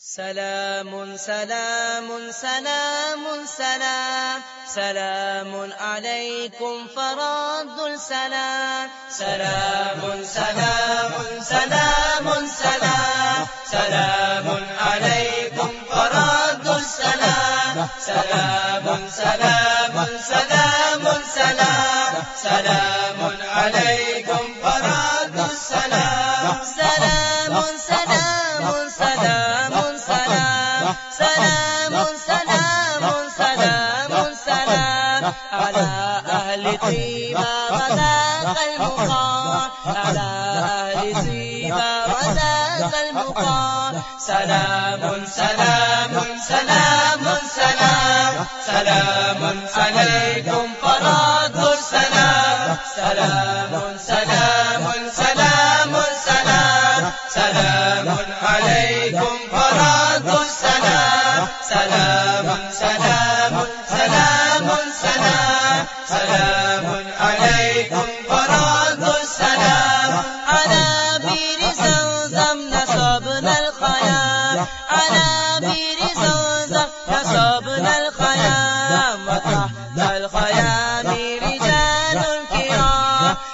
سلام سلام سلام سلام. سلام عليكم فراد السلام. سلام سلام سلام سلام. سلام عليكم فراد السلام. سلام سلام سلام سلام. سلام عليكم طيبة المقام على أهل طيبة المقام سلام سلام سلام سلام سلام عليكم فراد السلام سلام سلام سلام سلام سلام عليكم فراد السلام سلام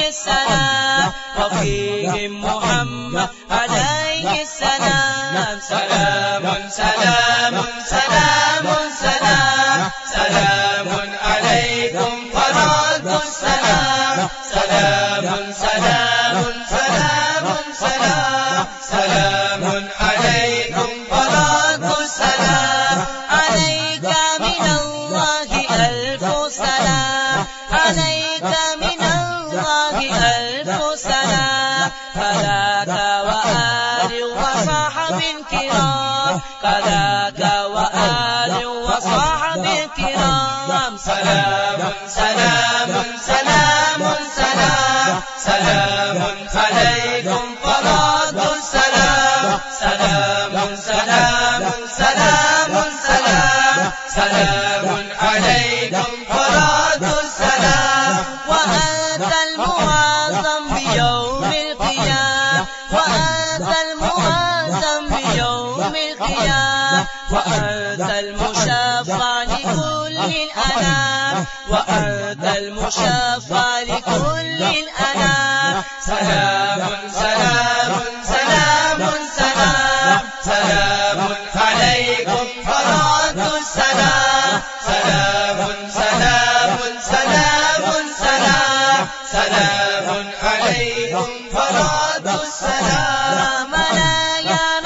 عليه السلام وفيهم محمد عليه السلام. سلام سلام سلام سلام. سلام عليكم فراد السلام. سلام سلام سلام سلام. سلام عليكم فراد السلام. عليك من الله ألف سلام. عليك من الله ألف سلام فذاك وآل وصحب كرام فذاك وآل وصحب كرام سلام سلام سلام سلام سلام عليكم فراد السلام سلام سلام سلام سلام سلام عليكم فراد السلام وأنت وأنت المشفع لكل الأنام. سلام سلام سلام سلام. سلام عليكم فراد السلام. سلام سلام سلام سلام. سلام عليكم فراد السلام. ألا يا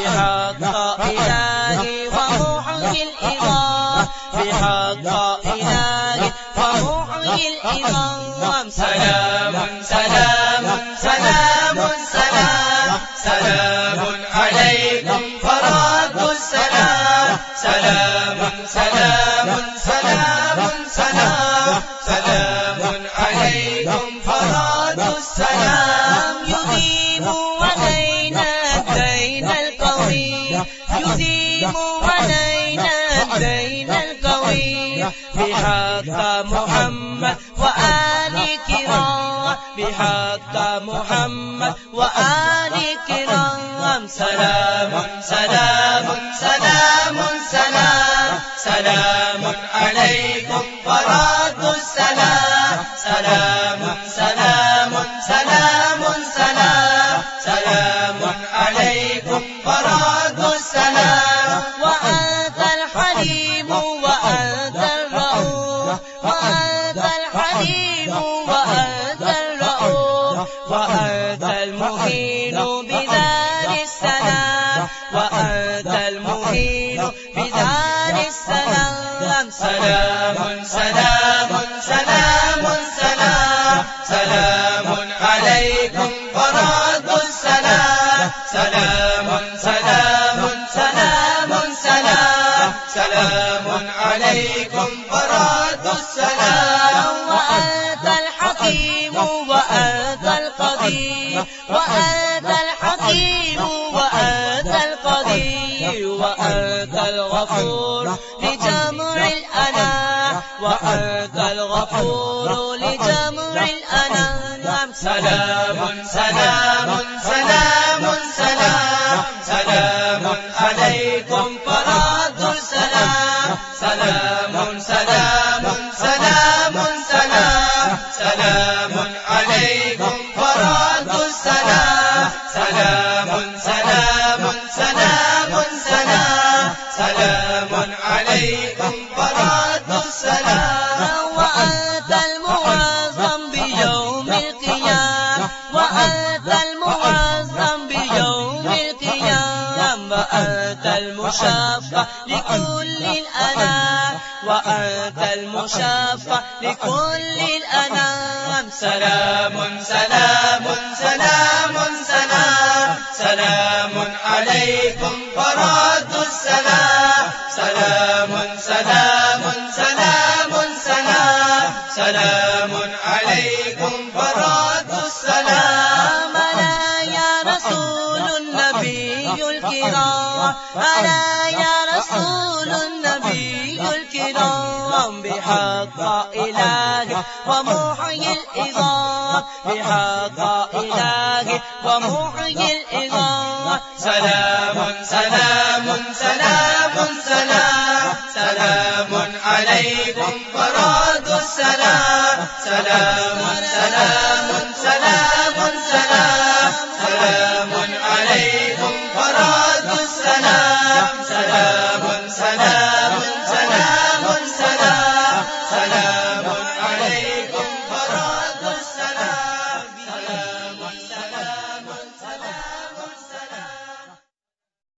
الكرام في حق إلهي ومحيي الإمام في حق إلهي ومحيي الإمام سلام سلام سلام سلام. سلام عليكم فراد السلام. سلام سلام سلام سلام. سلام عليكم فراد السلام. يديم علينا الدين يديم علينا الدين القوي بحق محمد وآل كرام، بحق محمد وآل كرام. سلام سلام سلام سلام سلام عليكم فراد السلام سلام وأنت الحليم وأنت الرؤوف وأنت المهين بدار السلام. وأنت المهين بدار السلام. سلام سلام سلام سلام. سلام عليكم فراد السلام. سلام سلام. وأنت الحكيم وأنت القدير وأنت الغفور لجمع الأنام وأنت الغفور لجمع الأنام. سلام سلام سلام سلام. سلام عليكم فراد السلام. سلام سلام سلام سلام. سلام وأنت لكل الأنام. وأنت المشفع لكل الأنام. سلام سلام سلام سلام. سلام عليكم فراد السلام. سلام سلام سلام سلام. سلام عليكم الكرام ألا يا رسول النبي الكرام، بحق إله ومحيي الإظام بحق إله ومحيي الإظام سلام سلام سلام سلام سلام عليكم فراد السلام. سلام سلام سلام سلام سلام عليكم فراد